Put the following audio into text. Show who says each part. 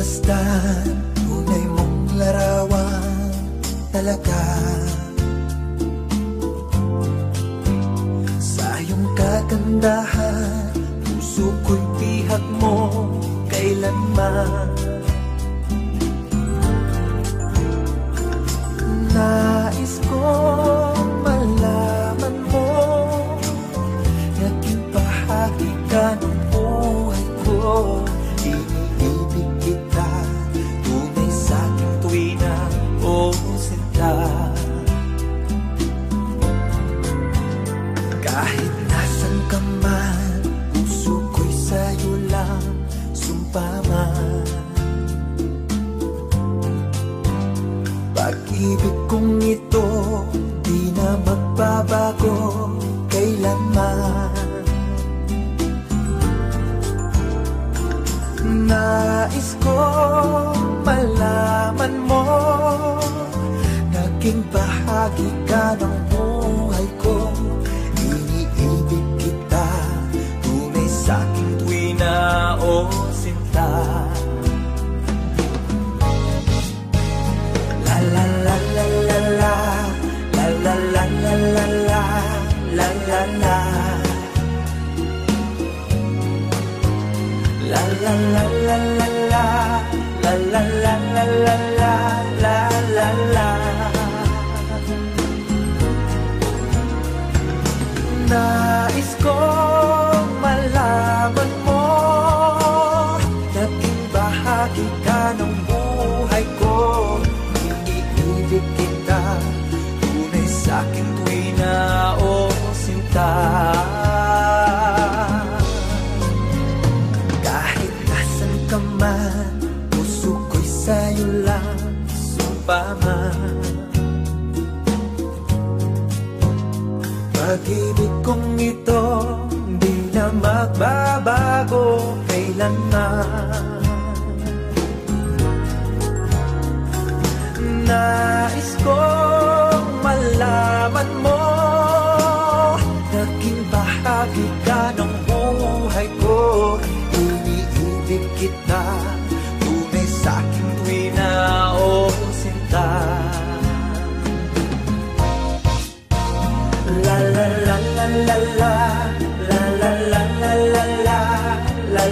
Speaker 1: basta Tunay mong larawan talaga. Sa iyong kagandahan Puso ko'y bihag mo kailanman. Nais Pag-ibig kong ito Di na magbabago Kailanman. Nais ko malaman mo Naging bahagi ka ng Nais kong malaman mo Naging bahagi ka ng buhay ko. Iniibig kita Tunay sa aking tuwina Sumpaman Pag-ibig kong ito Di na magbabago. Kailanman